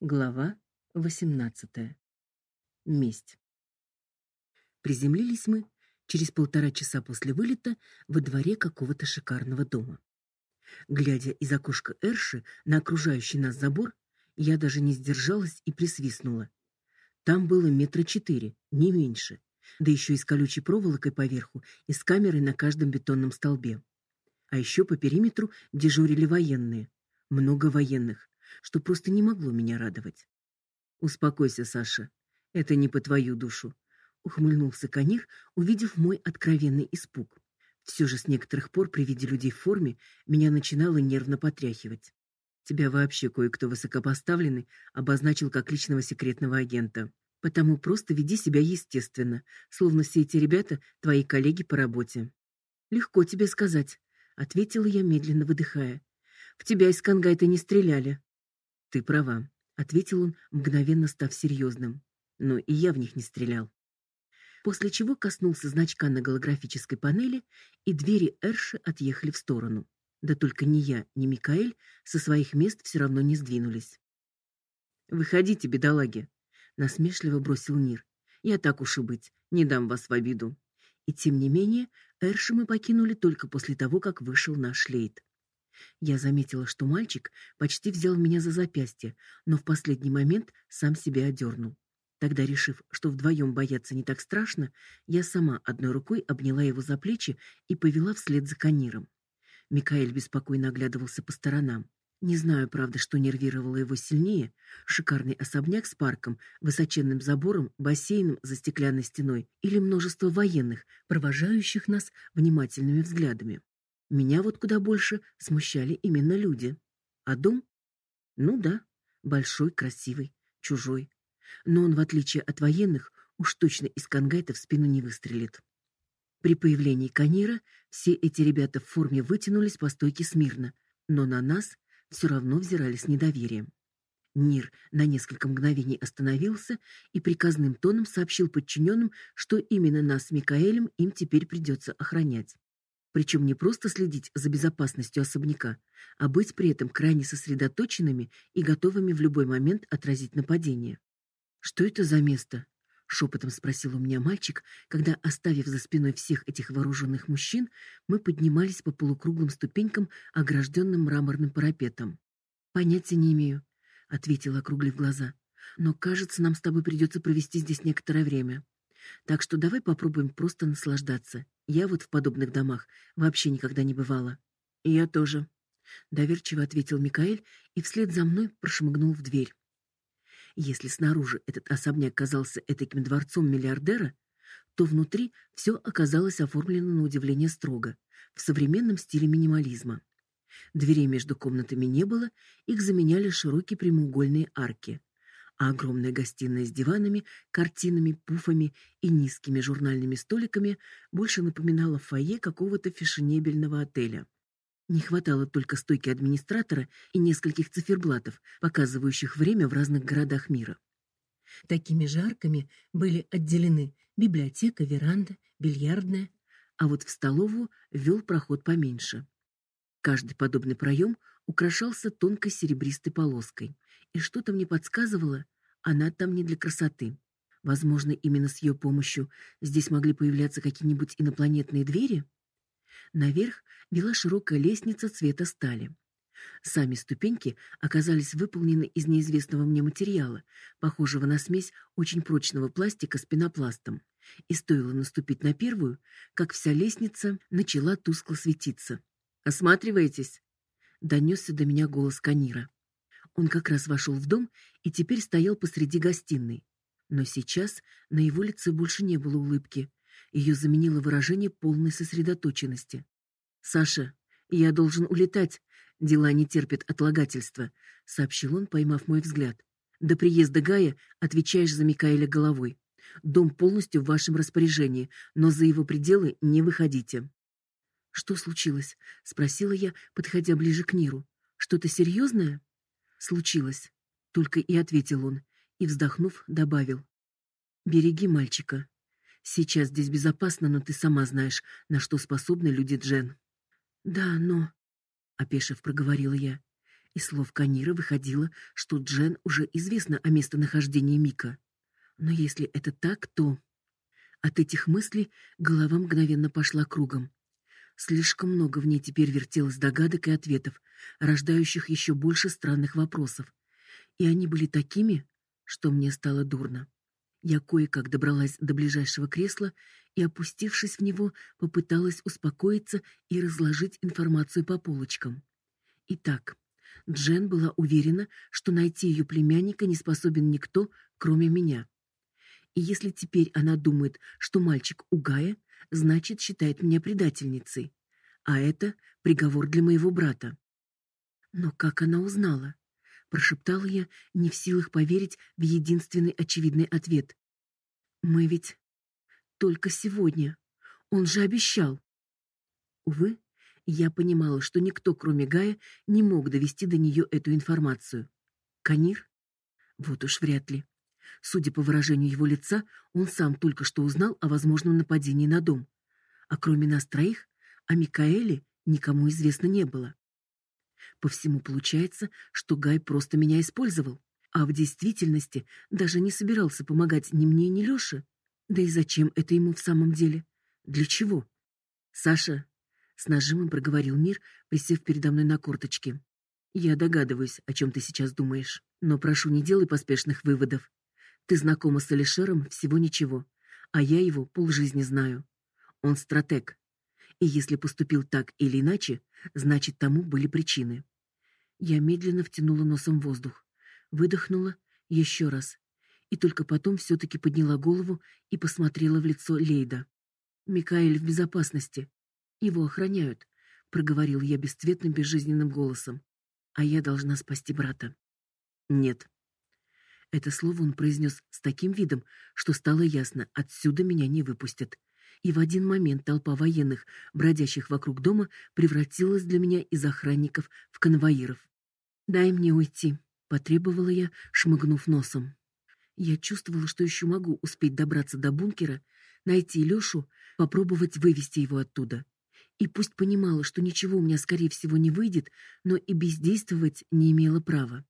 Глава 18. Месть. Приземлились мы через полтора часа после вылета во дворе какого-то шикарного дома. Глядя из окошка Эрши на окружающий нас забор, я даже не сдержалась и присвистнула. Там было метра четыре, не меньше, да еще и с колючей проволокой поверху и с камерой на каждом бетонном столбе. А еще по периметру дежурили военные. Много военных что просто не могло меня радовать. Успокойся, Саша. Это не по твою душу, ухмыльнулся Канир, увидев мой откровенный испуг. Все же с некоторых пор при виде людей в форме меня начинало нервно потряхивать. Тебя вообще кое-кто высокопоставленный обозначил как личного секретного агента. Потому просто веди себя естественно, словно все эти ребята твои коллеги по работе. Легко тебе сказать, ответила я, медленно выдыхая. В тебя из Кангайта не стреляли. Ты права, ответил он, мгновенно став серьезным. Но и я в них не стрелял. После чего коснулся значка на голографической панели, и двери Эрши отъехали в сторону. Да только ни я, ни Микаэль со своих мест все равно не сдвинулись. Выходите, бедолаги, насмешливо бросил Нир. Я так уж и быть, не дам вас в обиду. И тем не менее, Эрши мы покинули только после того, как вышел наш лейт. Я заметила, что мальчик почти взял меня за запястье, но в последний момент сам себя одернул. Тогда, решив, что вдвоем бояться не так страшно, я сама одной рукой обняла его за плечи и повела вслед за Каниром. Микаэль беспокойно оглядывался по сторонам. Не знаю, правда, что нервировало его сильнее: шикарный особняк с парком, высоченным забором, бассейном за стеклянной стеной или множество военных, провожающих нас внимательными взглядами. Меня вот куда больше смущали именно люди. А дом? Ну да, большой, красивый, чужой. Но он, в отличие от военных, уж точно из кангайта в спину не выстрелит. При появлении Канира все эти ребята в форме вытянулись по стойке смирно, но на нас все равно взирали с недоверием. Нир на несколько мгновений остановился и приказным тоном сообщил подчиненным, что именно нас с Микаэлем им теперь придется охранять. Причем не просто следить за безопасностью особняка, а быть при этом крайне сосредоточенными и готовыми в любой момент отразить нападение. Что это за место? шепотом спросил у меня мальчик, когда, оставив за спиной всех этих вооруженных мужчин, мы поднимались по полукруглым ступенькам, огражденным мраморным парапетом. Понятия не имею, ответила, округлив глаза. Но, кажется, нам с тобой придется провести здесь некоторое время. Так что давай попробуем просто наслаждаться. Я вот в подобных домах вообще никогда не бывала. Я тоже, доверчиво ответил Микаэль и вслед за мной прошмыгнул в дверь. Если снаружи этот особняк казался этаким дворцом миллиардера, то внутри все оказалось оформлено на удивление строго, в современном стиле минимализма. Дверей между комнатами не было, их заменяли широкие прямоугольные арки а огромная гостиная с диванами, картинами, пуфами и низкими журнальными столиками больше напоминала фойе какого-то фешенебельного отеля. Не хватало только стойки администратора и нескольких циферблатов, показывающих время в разных городах мира. Такими же арками были отделены библиотека, веранда, бильярдная, а вот в столовую вел проход поменьше. Каждый подобный проем украшался тонкой серебристой полоской, и что-то мне подсказывало, она там не для красоты. Возможно, именно с ее помощью здесь могли появляться какие-нибудь инопланетные двери. Наверх вела широкая лестница цвета стали. Сами ступеньки оказались выполнены из неизвестного мне материала, похожего на смесь очень прочного пластика с пенопластом. И стоило наступить на первую, как вся лестница начала тускло светиться. Осматривайтесь, донесся до меня голос Канира. Он как раз вошел в дом и теперь стоял посреди гостиной. Но сейчас на его лице больше не было улыбки. Ее заменило выражение полной сосредоточенности. Саша, я должен улетать. Дела не терпят отлагательства, сообщил он, поймав мой взгляд. До приезда Гая отвечаешь за Микаэля головой. Дом полностью в вашем распоряжении, но за его пределы не выходите. Что случилось? спросила я, подходя ближе к Ниру. Что-то серьезное? случилось, только и ответил он и вздохнув добавил: Береги мальчика. Сейчас здесь безопасно, но ты сама знаешь, на что способны люди Джен. Да, но опешив проговорила я. Из слов Канира выходило, что Джен уже известно о местонахождении Мика. Но если это так, то от этих мыслей голова мгновенно пошла кругом. Слишком много в ней теперь вертелось догадок и ответов, рождающих еще больше странных вопросов. И они были такими, что мне стало дурно. Я кое-как добралась до ближайшего кресла и, опустившись в него, попыталась успокоиться и разложить информацию по полочкам. Итак, Джен была уверена, что найти ее племянника не способен никто, кроме меня. И если теперь она думает, что мальчик у Гая, значит, считает меня предательницей. А это приговор для моего брата. Но как она узнала? прошептала я, не в силах поверить в единственный очевидный ответ. Мы ведь только сегодня. Он же обещал. Увы, я понимала, что никто, кроме Гая, не мог довести до нее эту информацию. Канир? Вот уж вряд ли. Судя по выражению его лица, он сам только что узнал о возможном нападении на дом. А кроме нас троих, о Микаэле никому известно не было. По всему получается, что Гай просто меня использовал, а в действительности даже не собирался помогать ни мне, ни Лёше. Да и зачем это ему в самом деле? Для чего? Саша, с нажимом проговорил Мир, присев передо мной на корточки. Я догадываюсь, о чем ты сейчас думаешь, но прошу, не делай поспешных выводов. Ты знакома с Алишером всего ничего, а я его полжизни знаю. Он стратег. И если поступил так или иначе, значит, тому были причины. Я медленно втянула носом воздух, выдохнула еще раз. И только потом все таки подняла голову и посмотрела в лицо Лейда. Микаэль в безопасности. Его охраняют, проговорил я бесцветным безжизненным голосом. А я должна спасти брата. Нет. Это слово он произнес с таким видом, что стало ясно, отсюда меня не выпустят. И в один момент толпа военных, бродящих вокруг дома, превратилась для меня из охранников в конвоиров. "Дай мне уйти", потребовала я, шмыгнув носом. Я чувствовала, что еще могу успеть добраться до бункера, найти Лёшу, попробовать вывести его оттуда. И пусть понимала, что ничего у меня скорее всего не выйдет, но и бездействовать не имела права.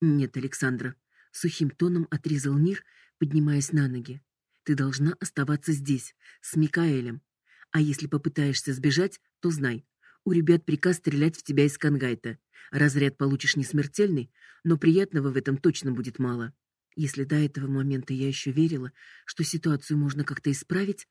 Нет, Александра, сухим тоном отрезал Нир, поднимаясь на ноги. Ты должна оставаться здесь с Микаэлем. А если попытаешься сбежать, то знай, у ребят приказ стрелять в тебя из кангайта. Разряд получишь не смертельный, но приятного в этом точно будет мало. Если до этого момента я еще верила, что ситуацию можно как-то исправить,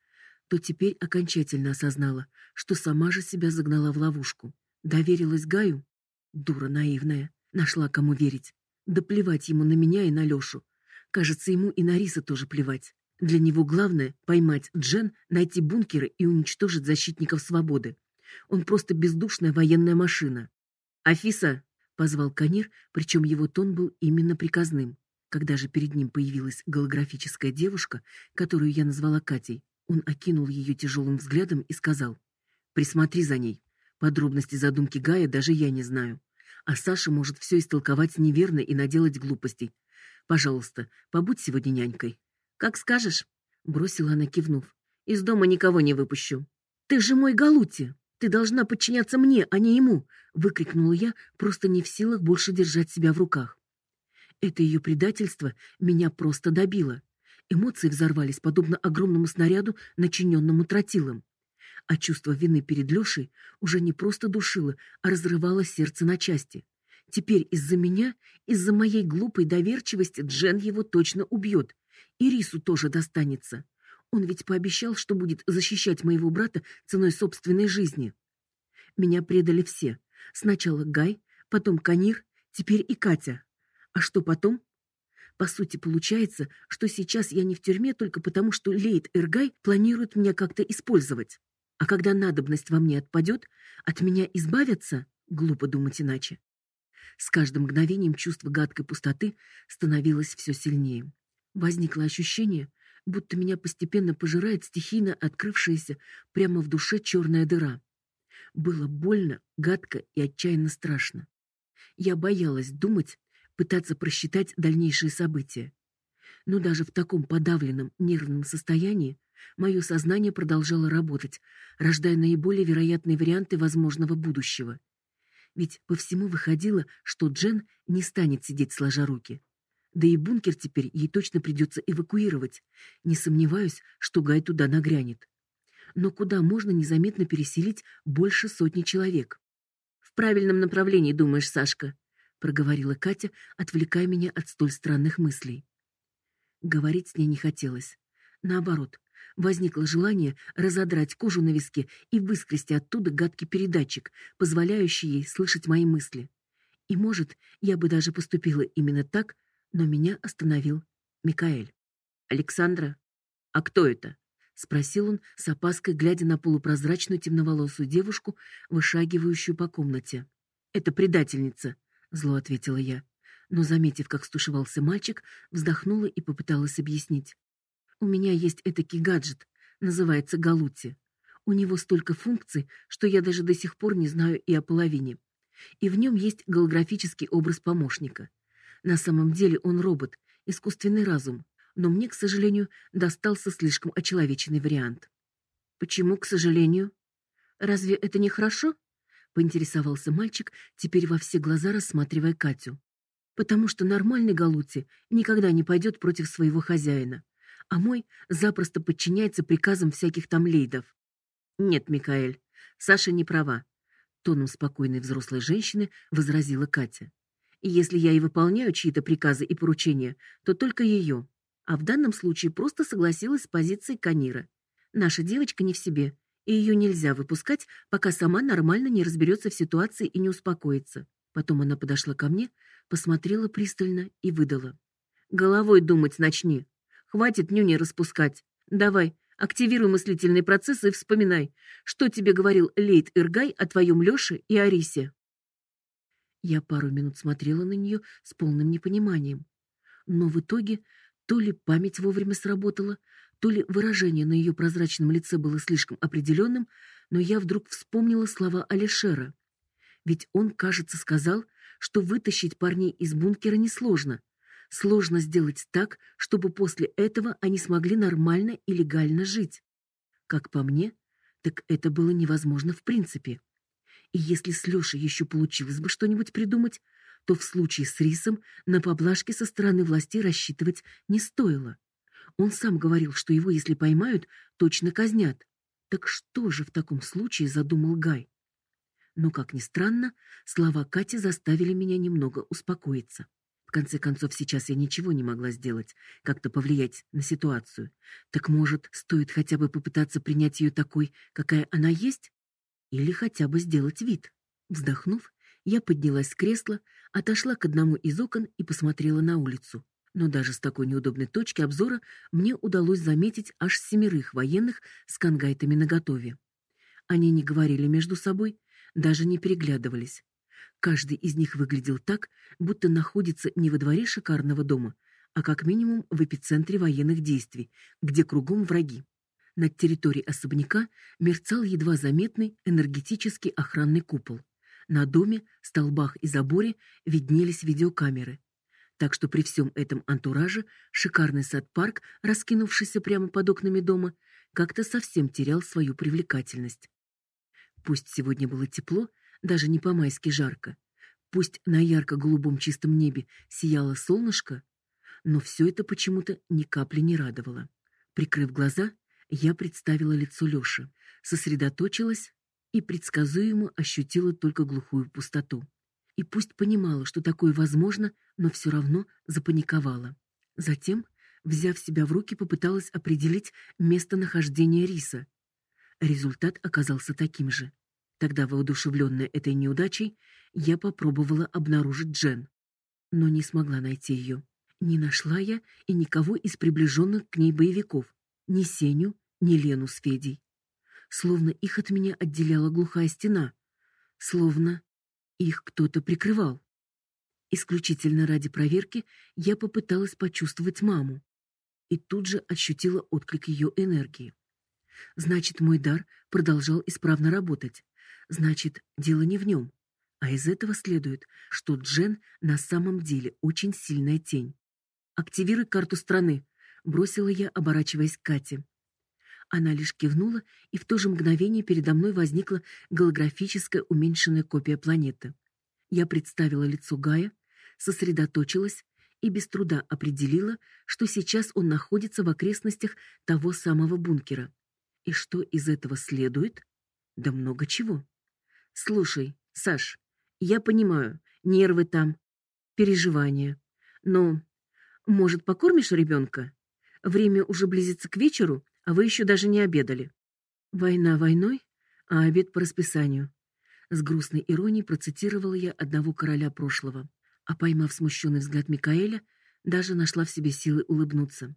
то теперь окончательно осознала, что сама же себя загнала в ловушку. Доверилась Гаю? Дура наивная. Нашла кому верить. Да плевать ему на меня и на Лёшу. Кажется, ему и на Риса тоже плевать. Для него главное поймать Джен, найти бункеры и уничтожить защитников свободы. Он просто бездушная военная машина. "Афиса", позвал Канир, причем его тон был именно приказным. Когда же перед ним появилась голографическая девушка, которую я назвала Катей, он окинул ее тяжелым взглядом и сказал: "Присмотри за ней. Подробности задумки Гая даже я не знаю, а Саша может все истолковать неверно и наделать глупостей. Пожалуйста, побудь сегодня нянькой". "Как скажешь", бросила она, кивнув. "Из дома никого не выпущу". "Ты же мой Галути, ты должна подчиняться мне, а не ему", выкрикнула я, просто не в силах больше держать себя в руках. Это ее предательство меня просто добило. Эмоции взорвались подобно огромному снаряду, начиненному тротилом. А чувство вины перед Лёшей уже не просто душило, а разрывало сердце на части. Теперь из-за меня, из-за моей глупой доверчивости Джен его точно убьет. И Рису тоже достанется. Он ведь пообещал, что будет защищать моего брата ценой собственной жизни. Меня предали все. Сначала Гай, потом Канир, теперь и Катя. А что потом? По сути, получается, что сейчас я не в тюрьме только потому, что Лейт Эргай планирует меня как-то использовать. А когда надобность во мне отпадет, от меня избавятся? Глупо думать иначе. С каждым мгновением чувство гадкой пустоты становилось все сильнее. Возникло ощущение, будто меня постепенно пожирает стихийно открывшаяся прямо в душе черная дыра. Было больно, гадко и отчаянно страшно. Я боялась думать, пытаться просчитать дальнейшие события. Но даже в таком подавленном нервном состоянии мое сознание продолжало работать, рождая наиболее вероятные варианты возможного будущего. Ведь по всему выходило, что Джен не станет сидеть сложа руки. Да и бункер теперь ей точно придется эвакуировать. Не сомневаюсь, что Гай туда нагрянет. Но куда можно незаметно переселить больше сотни человек? В правильном направлении, думаешь, Сашка, проговорила Катя, отвлекая меня от столь странных мыслей. Говорить с ней не хотелось. Наоборот, возникло желание разодрать кожу на виске и выскрести оттуда гадкий передатчик, позволяющий ей слышать мои мысли. И, может, я бы даже поступила именно так, но меня остановил Микаэль. «Александра? А кто это?» — спросил он с опаской, глядя на полупрозрачную темноволосую девушку, вышагивающую по комнате. «Это предательница», — зло ответила я. Но, заметив, как стушевался мальчик, вздохнула и попыталась объяснить. «У меня есть этакий гаджет, называется Галути. У него столько функций, что я даже до сих пор не знаю и о половине. И в нем есть голографический образ помощника. На самом деле он робот, искусственный разум, но мне, к сожалению, достался слишком очеловеченный вариант. Почему, к сожалению? Разве это не хорошо? поинтересовался мальчик, теперь во все глаза рассматривая Катю. Потому что нормальный Галути никогда не пойдет против своего хозяина, а мой запросто подчиняется приказам всяких там лейдов. Нет, Микаэль, Саша не права, тоном спокойной взрослой женщины возразила Катя. И если я и выполняю чьи-то приказы и поручения, то только ее. А в данном случае просто согласилась с позицией Канира. Наша девочка не в себе, и ее нельзя выпускать, пока сама нормально не разберется в ситуации и не успокоится. Потом она подошла ко мне, посмотрела пристально и выдала: "Головой думать начни. Хватит нюни распускать. Давай, активируй мыслительные процессы и вспоминай, что тебе говорил Лейт Иргай о твоем Лёше и Арисе". Я пару минут смотрела на нее с полным непониманием. Но в итоге то ли память вовремя сработала, то ли выражение на ее прозрачном лице было слишком определенным, но я вдруг вспомнила слова Алишера. Ведь он, кажется, сказал, что вытащить парней из бункера несложно. Сложно сделать так, чтобы после этого они смогли нормально и легально жить. Как по мне, так это было невозможно в принципе. И если с Лёшей еще получилось бы что-нибудь придумать, то в случае с Рисом на поблажки со стороны властей рассчитывать не стоило. Он сам говорил, что его, если поймают, точно казнят. Так что же в таком случае задумал Гай? Но как ни странно, слова Кати заставили меня немного успокоиться. В конце концов, сейчас я ничего не могла сделать, как-то повлиять на ситуацию. Так может, стоит хотя бы попытаться принять ее такой, какая она есть? Или хотя бы сделать вид. Вздохнув, я поднялась с кресла, отошла к одному из окон и посмотрела на улицу. Но даже с такой неудобной точки обзора мне удалось заметить аж семерых военных с кангайтами наготове. Они не говорили между собой, даже не переглядывались. Каждый из них выглядел так, будто находится не во дворе шикарного дома, а как минимум в эпицентре военных действий, где кругом враги. Над территорией особняка мерцал едва заметный энергетический охранный купол. На доме, столбах и заборе виднелись видеокамеры. Так что при всем этом антураже шикарный сад-парк, раскинувшийся прямо под окнами дома, как-то совсем терял свою привлекательность. Пусть сегодня было тепло, даже не по-майски жарко, пусть на ярко-голубом чистом небе сияло солнышко, но все это почему-то ни капли не радовало. Прикрыв глаза, я представила лицо Лёши, сосредоточилась и предсказуемо ощутила только глухую пустоту. И пусть понимала, что такое возможно, но все равно запаниковала. Затем, взяв себя в руки, попыталась определить местонахождение риса. Результат оказался таким же. Тогда, воодушевленная этой неудачей, я попробовала обнаружить Джен, но не смогла найти ее. Не нашла я и никого из приближенных к ней боевиков, ни Сеню, ни Лену с Федей. Словно их от меня отделяла глухая стена, словно их кто-то прикрывал. Исключительно ради проверки я попыталась почувствовать маму и тут же ощутила отклик ее энергии. Значит, мой дар продолжал исправно работать. Значит, дело не в нем. А из этого следует, что Джен на самом деле очень сильная тень. Активируй карту страны, бросила я, оборачиваясь к Кате. Она лишь кивнула, и в то же мгновение передо мной возникла голографическая уменьшенная копия планеты. Я представила лицо Гая, сосредоточилась и без труда определила, что сейчас он находится в окрестностях того самого бункера. И что из этого следует? Да много чего. Слушай, Саш, я понимаю, нервы там, переживания. Но, может, покормишь ребенка? Время уже близится к вечеру, а вы еще даже не обедали. Война войной, а обед по расписанию. С грустной иронией процитировала я одного короля прошлого а поймав смущенный взгляд Микаэля, даже нашла в себе силы улыбнуться.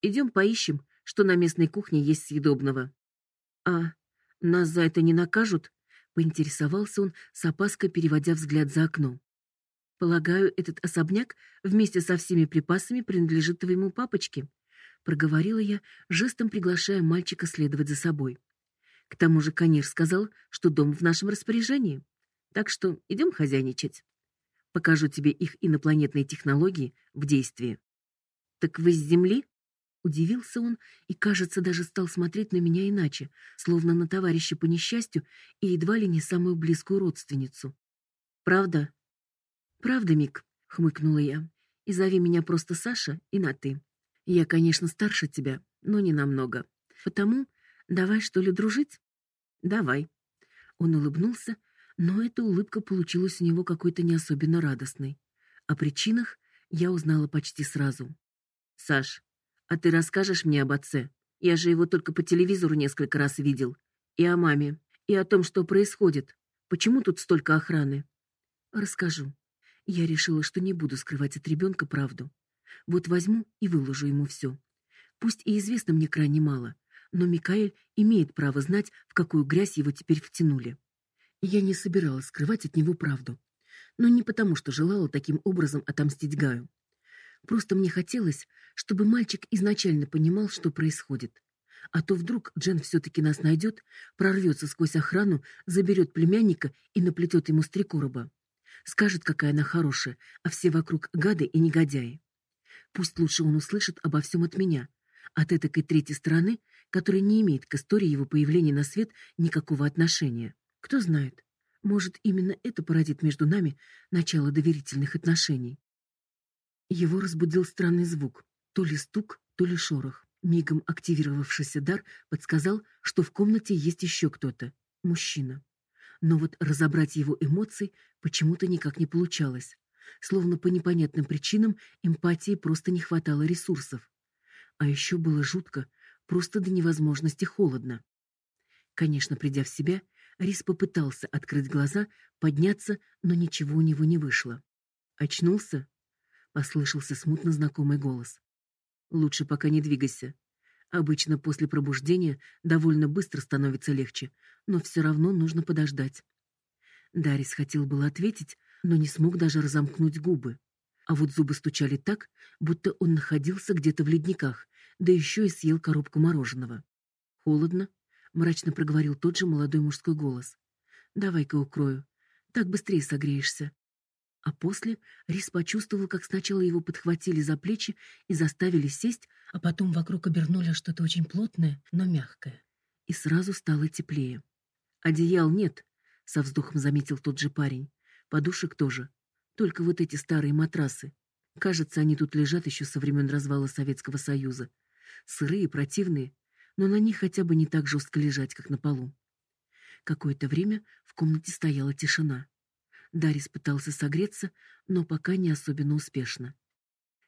Идем поищем, что на местной кухне есть съедобного. А нас за это не накажут? Поинтересовался он с опаской, переводя взгляд за окно. Полагаю, этот особняк вместе со всеми припасами принадлежит твоему папочке, проговорила я, жестом приглашая мальчика следовать за собой. К тому же Канир сказал, что дом в нашем распоряжении. Так что идем хозяйничать. Покажу тебе их инопланетные технологии в действии. Так вы с Земли? Удивился он и, кажется, даже стал смотреть на меня иначе, словно на товарища по несчастью и едва ли не самую близкую родственницу. Правда? Правда, Мик, хмыкнула я. И зови меня просто Саша и на ты. Я, конечно, старше тебя, но не намного. Потому давай что ли дружить? Давай. Он улыбнулся, но эта улыбка получилась у него какой-то не особенно радостной. О причинах я узнала почти сразу. Саш, а ты расскажешь мне об отце? Я же его только по телевизору несколько раз видел. И о маме, и о том, что происходит. Почему тут столько охраны? Расскажу. Я решила, что не буду скрывать от ребенка правду. Вот возьму и выложу ему все. Пусть и известно мне крайне мало, но Микаэль имеет право знать, в какую грязь его теперь втянули. Я не собиралась скрывать от него правду, но не потому, что желала таким образом отомстить Гаю. Просто мне хотелось, чтобы мальчик изначально понимал, что происходит. А то вдруг Джен все таки нас найдет, прорвется сквозь охрану, заберет племянника и наплетет ему стрекороба. Скажет, какая она хорошая, а все вокруг гады и негодяи. Пусть лучше он услышит обо всем от меня, от этой третьей стороны, которая не имеет к истории его появления на свет никакого отношения. Кто знает, может, именно это породит между нами начало доверительных отношений. Его разбудил странный звук, то ли стук, то ли шорох. Мигом активировавшийся дар подсказал, что в комнате есть еще кто-то, мужчина. Но вот разобрать его эмоции почему-то никак не получалось. Словно по непонятным причинам эмпатии просто не хватало ресурсов. А еще было жутко, просто до невозможности холодно. Конечно, придя в себя, Рис попытался открыть глаза, подняться, но ничего у него не вышло. Очнулся? Послышался смутно знакомый голос. Лучше пока не двигайся. Обычно после пробуждения довольно быстро становится легче, но все равно нужно подождать. Дарис хотел было ответить, но не смог даже разомкнуть губы. А вот зубы стучали так, будто он находился где-то в ледниках, да еще и съел коробку мороженого. Холодно, мрачно проговорил тот же молодой мужской голос. Давай-ка укрою. Так быстрее согреешься. А после Рис почувствовал, как сначала его подхватили за плечи и заставили сесть, а потом вокруг обернули что-то очень плотное, но мягкое. И сразу стало теплее. Одеял нет, со вздохом заметил тот же парень. Подушек тоже. Только вот эти старые матрасы. Кажется, они тут лежат еще со времен развала Советского Союза. Сырые, противные, но на них хотя бы не так жестко лежать, как на полу. Какое-то время в комнате стояла тишина. Дарис пытался согреться, но пока не особенно успешно.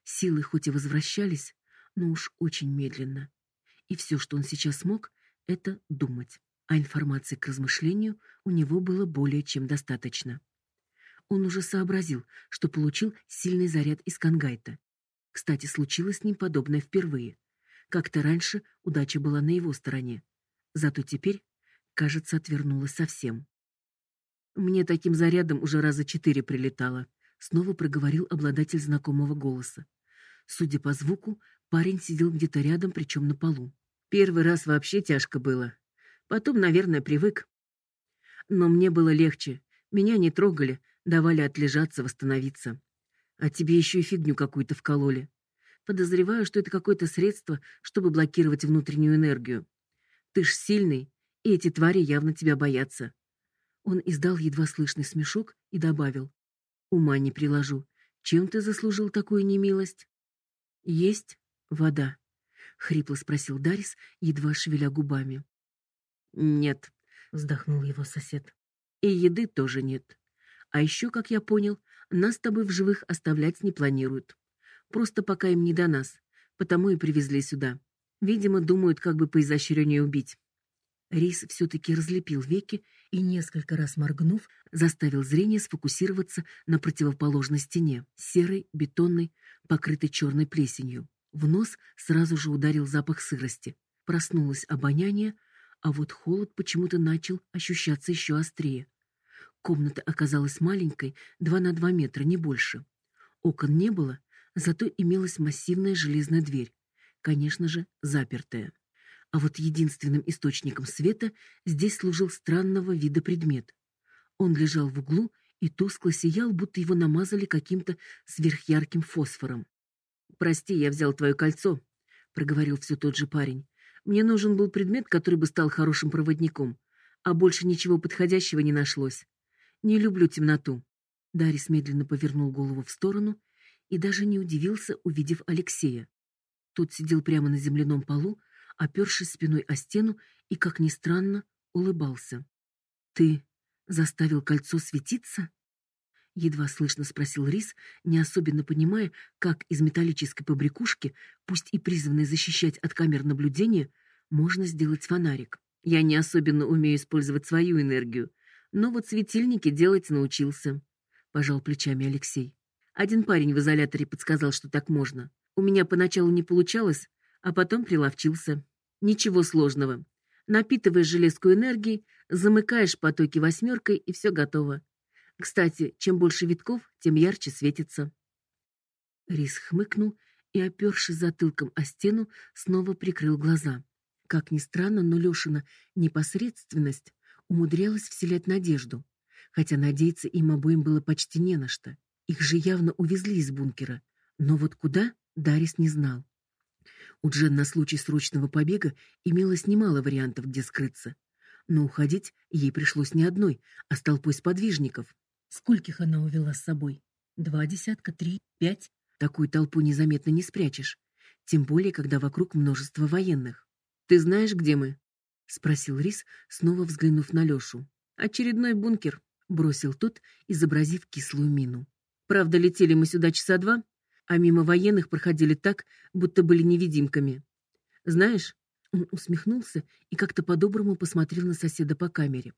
Силы хоть и возвращались, но уж очень медленно. И все, что он сейчас мог, это думать. А информации к размышлению у него было более чем достаточно. Он уже сообразил, что получил сильный заряд из кангайта. Кстати, случилось с ним подобное впервые. Как-то раньше удача была на его стороне. Зато теперь, кажется, отвернулась совсем. Мне таким зарядом уже раза четыре прилетало, снова проговорил обладатель знакомого голоса. Судя по звуку, парень сидел где-то рядом, причем на полу. Первый раз вообще тяжко было. Потом, наверное, привык. Но мне было легче. Меня не трогали, давали отлежаться, восстановиться. А тебе еще и фигню какую-то вкололи. Подозреваю, что это какое-то средство, чтобы блокировать внутреннюю энергию. Ты ж сильный, и эти твари явно тебя боятся. Он издал едва слышный смешок и добавил: Ума не приложу. Чем ты заслужил такую немилость? Есть вода, хрипло спросил Дарис, едва шевеля губами. Нет, вздохнул его сосед. И еды тоже нет. А еще, как я понял, нас с тобой в живых оставлять не планируют. Просто пока им не до нас, потому и привезли сюда. Видимо, думают, как бы по изощрению убить. Рис все-таки разлепил веки и, несколько раз моргнув, заставил зрение сфокусироваться на противоположной стене, серой, бетонной, покрытой черной плесенью. В нос сразу же ударил запах сырости. Проснулось обоняние, а вот холод почему-то начал ощущаться еще острее. Комната оказалась маленькой, два на два метра, не больше. Окон не было, зато имелась массивная железная дверь, конечно же, запертая. А вот единственным источником света здесь служил странного вида предмет. Он лежал в углу и тускло сиял, будто его намазали каким-то сверхярким фосфором. Прости, я взял твое кольцо, проговорил все тот же парень. Мне нужен был предмет, который бы стал хорошим проводником, а больше ничего подходящего не нашлось. Не люблю темноту. Дарис медленно повернул голову в сторону и даже не удивился, увидев Алексея. Тот сидел прямо на земляном полу, опершись спиной о стену и, как ни странно, улыбался. Ты заставил кольцо светиться? едва слышно спросил Рис, не особенно понимая, как из металлической побрякушки, пусть и призванной защищать от камер наблюдения, можно сделать фонарик. Я не особенно умею использовать свою энергию, но вот светильники делать научился, пожал плечами Алексей. Один парень в изоляторе подсказал, что так можно. У меня поначалу не получалось, а потом приловчился. Ничего сложного. Напитываешь железку энергией, замыкаешь потоки восьмеркой, и все готово. Кстати, чем больше витков, тем ярче светится. Рис хмыкнул и, опершись затылком о стену, снова прикрыл глаза. Как ни странно, но Лёшина непосредственность умудрялась вселять надежду, хотя надеяться им обоим было почти не на что. Их же явно увезли из бункера, но вот куда Дарис не знал. У Джен на случай срочного побега имелось немало вариантов, где скрыться. Но уходить ей пришлось не одной, а с толпой сподвижников. Скольких она увела с собой? Два десятка, три, пять? Такую толпу незаметно не спрячешь, тем более когда вокруг множество военных. Ты знаешь, где мы? спросил Рис, снова взглянув на Лёшу. Очередной бункер, бросил тот, изобразив кислую мину. Правда, летели мы сюда часа два, а мимо военных проходили так, будто были невидимками. Знаешь, он усмехнулся и как-то по-доброму посмотрел на соседа по камере.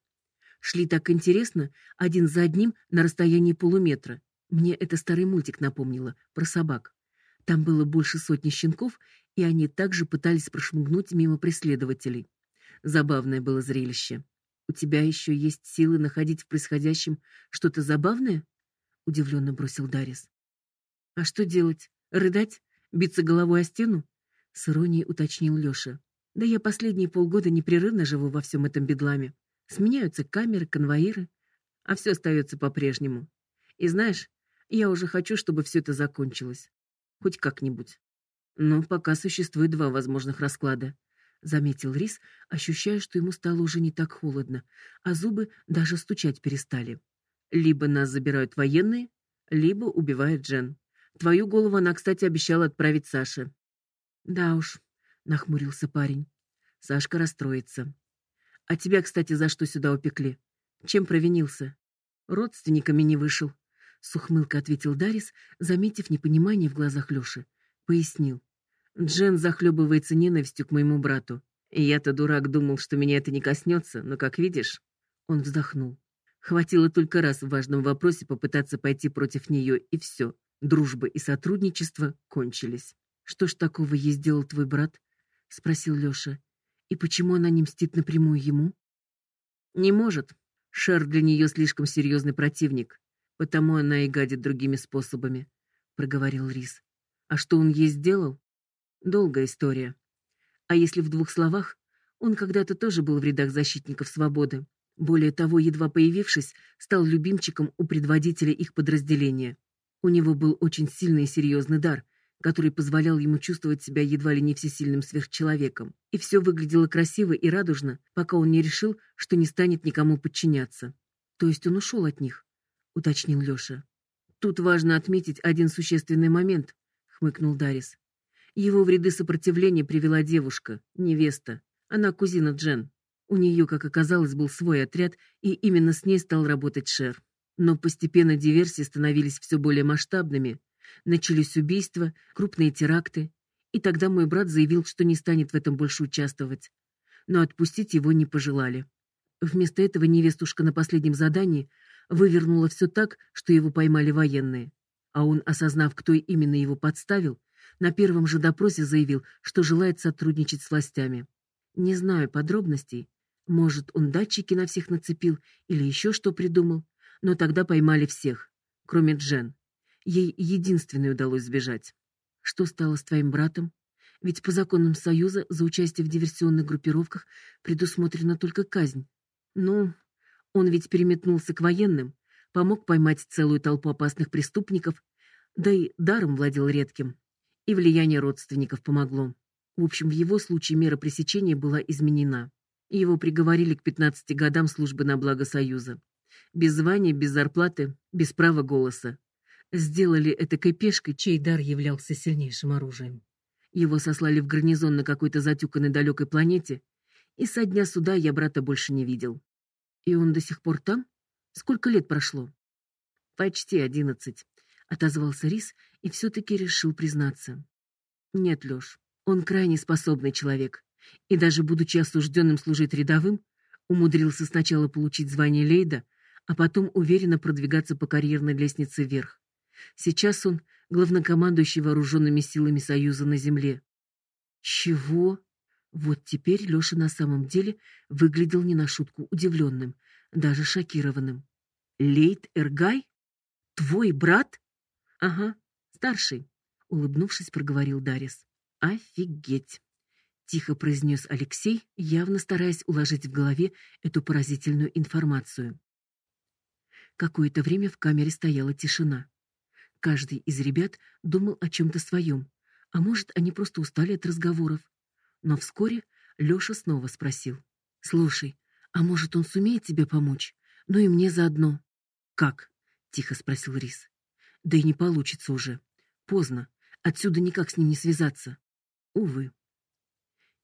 Шли так интересно, один за одним на расстоянии полуметра. Мне это старый мультик напомнило про собак. Там было больше сотни щенков, и они также пытались прошмыгнуть мимо преследователей. Забавное было зрелище. У тебя еще есть силы находить в происходящем что-то забавное? удивленно бросил Дарис. А что делать? Рыдать? Биться головой о стену? С иронией уточнил Лёша. Да я последние полгода непрерывно живу во всем этом бедламе. Сменяются камеры, конвоиры, а все остается по-прежнему. И знаешь, я уже хочу, чтобы все это закончилось. Хоть как-нибудь. Но пока существует два возможных расклада, заметил Рис, ощущая, что ему стало уже не так холодно, а зубы даже стучать перестали. Либо нас забирают военные, либо убивает Джен. Твою голову она, кстати, обещала отправить Саше. Да уж, нахмурился парень. Сашка расстроится. А тебя, кстати, за что сюда упекли? Чем провинился? Родственниками не вышел, с ухмылкой ответил Дарис, заметив непонимание в глазах Лёши. Пояснил. Джен захлебывается ненавистью к моему брату. И я-то дурак думал, что меня это не коснется, но как видишь, он вздохнул. Хватило только раз в важном вопросе попытаться пойти против нее, и все дружба и сотрудничество кончились. Что ж такого ей сделал твой брат? спросил Лёша. И почему она не мстит напрямую ему? Не может. Шер для нее слишком серьезный противник, потому она и гадит другими способами, проговорил Рис. А что он ей сделал? Долгая история. А если в двух словах, он когда-то тоже был в рядах защитников свободы. Более того, едва появившись, стал любимчиком у предводителя их подразделения. У него был очень сильный и серьезный дар, который позволял ему чувствовать себя едва ли не всесильным сверхчеловеком. И все выглядело красиво и радужно, пока он не решил, что не станет никому подчиняться. То есть он ушел от них, уточнил Лёша. Тут важно отметить один существенный момент, хмыкнул Дарис. Его в ряды сопротивления привела девушка, невеста. Она кузина Джен. У нее, как оказалось, был свой отряд, и именно с ней стал работать Шер. Но постепенно диверсии становились все более масштабными. Начались убийства, крупные теракты, и тогда мой брат заявил, что не станет в этом больше участвовать. Но отпустить его не пожелали. Вместо этого невестушка на последнем задании вывернула все так, что его поймали военные. А он, осознав, кто именно его подставил, на первом же допросе заявил, что желает сотрудничать с властями. Не знаю подробностей. Может, он датчики на всех нацепил или еще что придумал, но тогда поймали всех, кроме Джен. Ей единственной удалось сбежать. Что стало с твоим братом? Ведь по законам Союза за участие в диверсионных группировках предусмотрена только казнь. Ну, он ведь переметнулся к военным, помог поймать целую толпу опасных преступников, да и даром владел редким. И влияние родственников помогло. В общем, в его случае мера пресечения была изменена. Его приговорили к 15 годам службы на благо Союза. Без звания, без зарплаты, без права голоса. Сделали это пешкой, чей дар являлся сильнейшим оружием. Его сослали в гарнизон на какой-то затюканной далекой планете, и со дня суда я брата больше не видел. И он до сих пор там? Сколько лет прошло? Почти одиннадцать, отозвался Рис и все таки решил признаться. Нет, Лёш, он крайне способный человек, и даже будучи осужденным служить рядовым, умудрился сначала получить звание лейда, а потом уверенно продвигаться по карьерной лестнице вверх. Сейчас он главнокомандующий вооруженными силами Союза на земле. Чего? Вот теперь Лёша на самом деле выглядел не на шутку удивленным, даже шокированным. Лейт Эргай? Твой брат? Ага, старший, улыбнувшись, проговорил Дарис. Офигеть, тихо произнес Алексей, явно стараясь уложить в голове эту поразительную информацию. Какое-то время в камере стояла тишина. Каждый из ребят думал о чем то своем, а может, они просто устали от разговоров. Но вскоре Лёша снова спросил: "Слушай, а может, он сумеет тебе помочь? Ну и мне заодно". "Как?" тихо спросил Рис. "Да и не получится уже. Поздно. Отсюда никак с ним не связаться". Увы.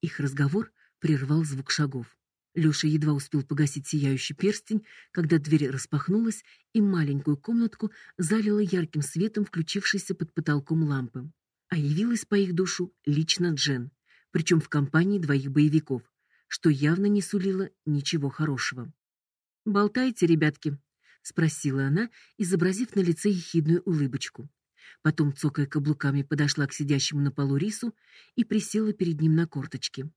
Их разговор прервал звук шагов. Лёша едва успел погасить сияющий перстень, когда дверь распахнулась, и маленькую комнатку залило ярким светом включившейся под потолком лампы. А явилась по их душу лично Джен, причем в компании двоих боевиков, что явно не сулило ничего хорошего. "Болтайте, ребятки?" спросила она, изобразив на лице ехидную улыбочку. Потом, цокая каблуками, подошла к сидящему на полу рису и присела перед ним на корточки.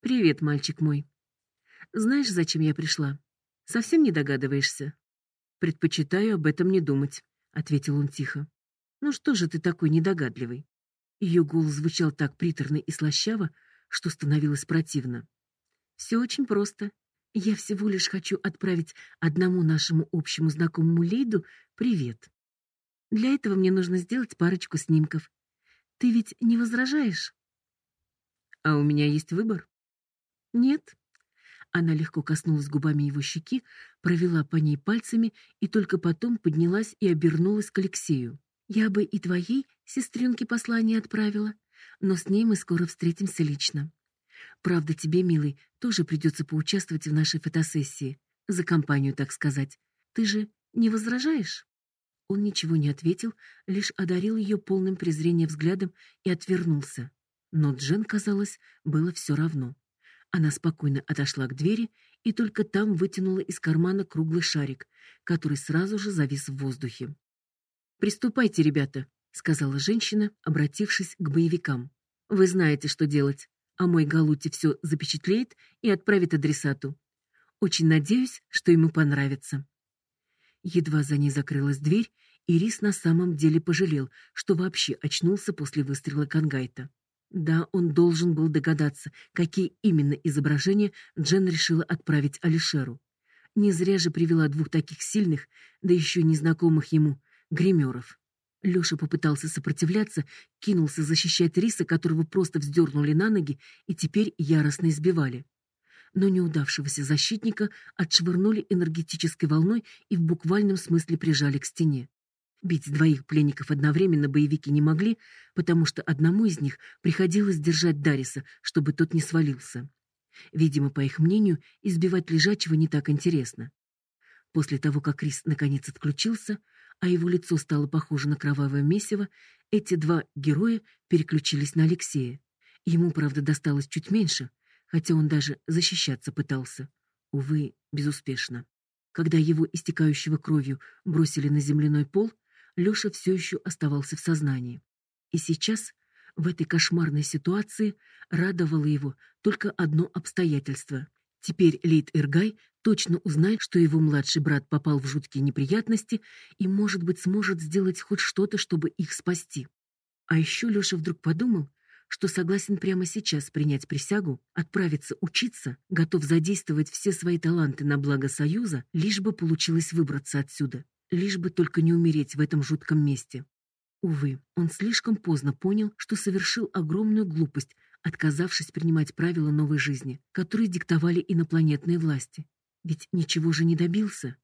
Привет, мальчик мой. Знаешь, зачем я пришла? Совсем не догадываешься? Предпочитаю об этом не думать, ответил он тихо. Ну что же ты такой недогадливый? Ее голос звучал так приторно и слащаво, что становилось противно. Все очень просто. Я всего лишь хочу отправить одному нашему общему знакомому Лейду привет. Для этого мне нужно сделать парочку снимков. Ты ведь не возражаешь? А у меня есть выбор. Нет. Она легко коснулась губами его щеки, провела по ней пальцами и только потом поднялась и обернулась к Алексею. Я бы и твоей сестренке послание отправила, но с ней мы скоро встретимся лично. Правда, тебе, милый, тоже придется поучаствовать в нашей фотосессии, за компанию, так сказать. Ты же не возражаешь? Он ничего не ответил, лишь одарил ее полным презрения взглядом и отвернулся. Но Джен, казалось, было все равно. Она спокойно отошла к двери и только там вытянула из кармана круглый шарик, который сразу же завис в воздухе. "Приступайте, ребята", сказала женщина, обратившись к боевикам. "Вы знаете, что делать, а мой Галути все запечатлеет и отправит адресату. Очень надеюсь, что ему понравится". Едва за ней закрылась дверь, Ирис на самом деле пожалел, что вообще очнулся после выстрела Кангайта. Да, он должен был догадаться, какие именно изображения Джен решила отправить Алишеру. Не зря же привела двух таких сильных, да еще незнакомых ему гримеров. Лёша попытался сопротивляться, кинулся защищать Риса, которого просто вздернули на ноги и теперь яростно избивали. Но неудавшегося защитника отшвырнули энергетической волной и в буквальном смысле прижали к стене. Бить двоих пленников одновременно боевики не могли, потому что одному из них приходилось держать Дариса, чтобы тот не свалился. Видимо, по их мнению, избивать лежачего не так интересно. После того, как Крис наконец отключился, а его лицо стало похоже на кровавое месиво, эти два героя переключились на Алексея. Ему, правда, досталось чуть меньше, хотя он даже защищаться пытался. Увы, безуспешно. Когда его истекающего кровью бросили на земляной пол, Лёша все еще оставался в сознании. И сейчас, в этой кошмарной ситуации, радовало его только одно обстоятельство. Теперь Лейт Иргай точно узнает, что его младший брат попал в жуткие неприятности и, может быть, сможет сделать хоть что-то, чтобы их спасти. А еще Лёша вдруг подумал, что согласен прямо сейчас принять присягу, отправиться учиться, готов задействовать все свои таланты на благо Союза, лишь бы получилось выбраться отсюда, лишь бы только не умереть в этом жутком месте. Увы, он слишком поздно понял, что совершил огромную глупость, отказавшись принимать правила новой жизни, которые диктовали инопланетные власти. Ведь ничего же не добился,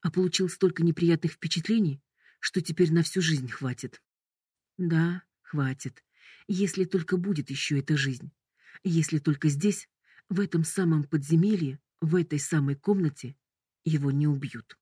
а получил столько неприятных впечатлений, что теперь на всю жизнь хватит. Да, хватит если только будет еще эта жизнь. Если только здесь, в этом самом подземелье, в этой самой комнате его не убьют.